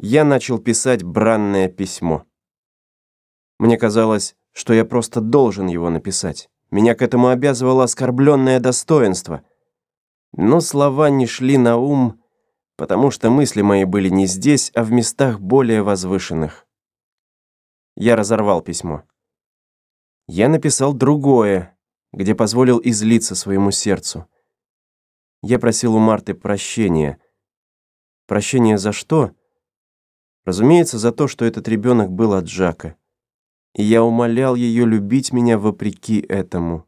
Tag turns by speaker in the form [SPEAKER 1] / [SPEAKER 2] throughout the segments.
[SPEAKER 1] я начал писать бранное письмо. Мне казалось, что я просто должен его написать. Меня к этому обязывало оскорбленное достоинство. Но слова не шли на ум, потому что мысли мои были не здесь, а в местах более возвышенных. Я разорвал письмо. Я написал другое, где позволил излиться своему сердцу. Я просил у Марты прощения. Прощения за что? Разумеется, за то, что этот ребенок был от Жака. И я умолял ее любить меня вопреки этому.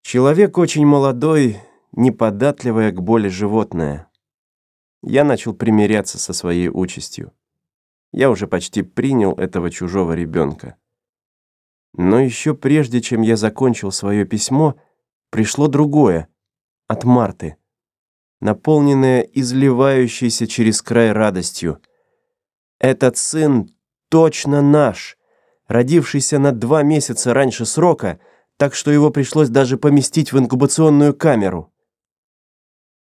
[SPEAKER 1] Человек очень молодой, неподатливое к боли животное. Я начал примиряться со своей участью. Я уже почти принял этого чужого ребенка. Но еще прежде, чем я закончил свое письмо, пришло другое, от Марты наполненная изливающейся через край радостью. «Этот сын точно наш, родившийся на два месяца раньше срока, так что его пришлось даже поместить в инкубационную камеру».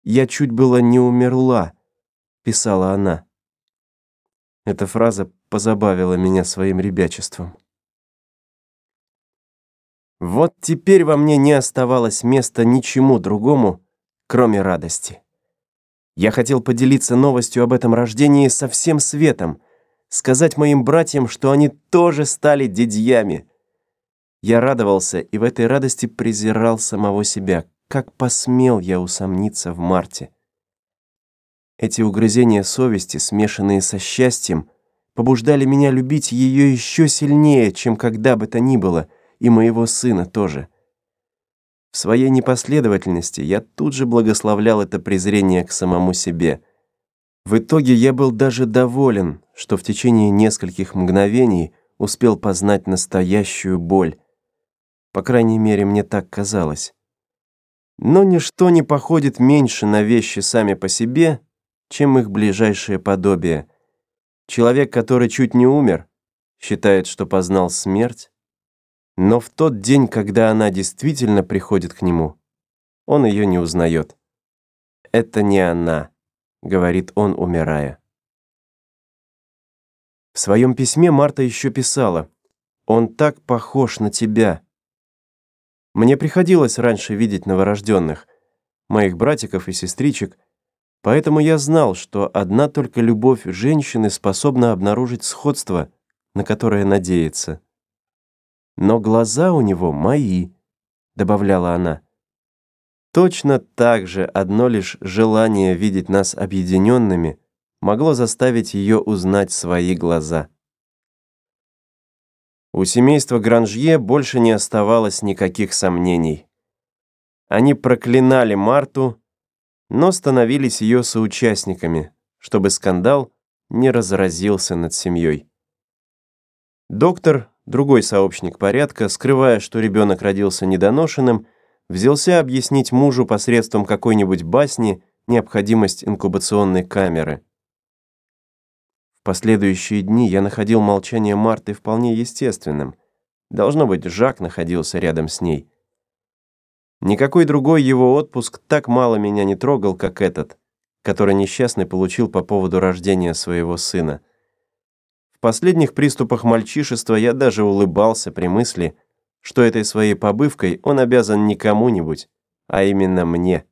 [SPEAKER 1] «Я чуть было не умерла», — писала она. Эта фраза позабавила меня своим ребячеством. Вот теперь во мне не оставалось места ничему другому, кроме радости. Я хотел поделиться новостью об этом рождении со всем светом, сказать моим братьям, что они тоже стали дедьями. Я радовался и в этой радости презирал самого себя. Как посмел я усомниться в марте? Эти угрызения совести, смешанные со счастьем, побуждали меня любить ее еще сильнее, чем когда бы то ни было, и моего сына тоже — в своей непоследовательности я тут же благословлял это презрение к самому себе. В итоге я был даже доволен, что в течение нескольких мгновений успел познать настоящую боль. По крайней мере, мне так казалось. Но ничто не походит меньше на вещи сами по себе, чем их ближайшее подобие. Человек, который чуть не умер, считает, что познал смерть, но в тот день, когда она действительно приходит к нему, он ее не узнает. «Это не она», — говорит он, умирая. В своем письме Марта еще писала, «Он так похож на тебя». Мне приходилось раньше видеть новорожденных, моих братиков и сестричек, поэтому я знал, что одна только любовь женщины способна обнаружить сходство, на которое надеется но глаза у него мои», — добавляла она. Точно так же одно лишь желание видеть нас объединенными могло заставить ее узнать свои глаза. У семейства Гранжье больше не оставалось никаких сомнений. Они проклинали Марту, но становились ее соучастниками, чтобы скандал не разразился над семьей. Доктор Другой сообщник порядка, скрывая, что ребенок родился недоношенным, взялся объяснить мужу посредством какой-нибудь басни необходимость инкубационной камеры. В последующие дни я находил молчание Марты вполне естественным. Должно быть, Жак находился рядом с ней. Никакой другой его отпуск так мало меня не трогал, как этот, который несчастный получил по поводу рождения своего сына. В последних приступах мальчишества я даже улыбался при мысли, что этой своей побывкой он обязан не кому-нибудь, а именно мне.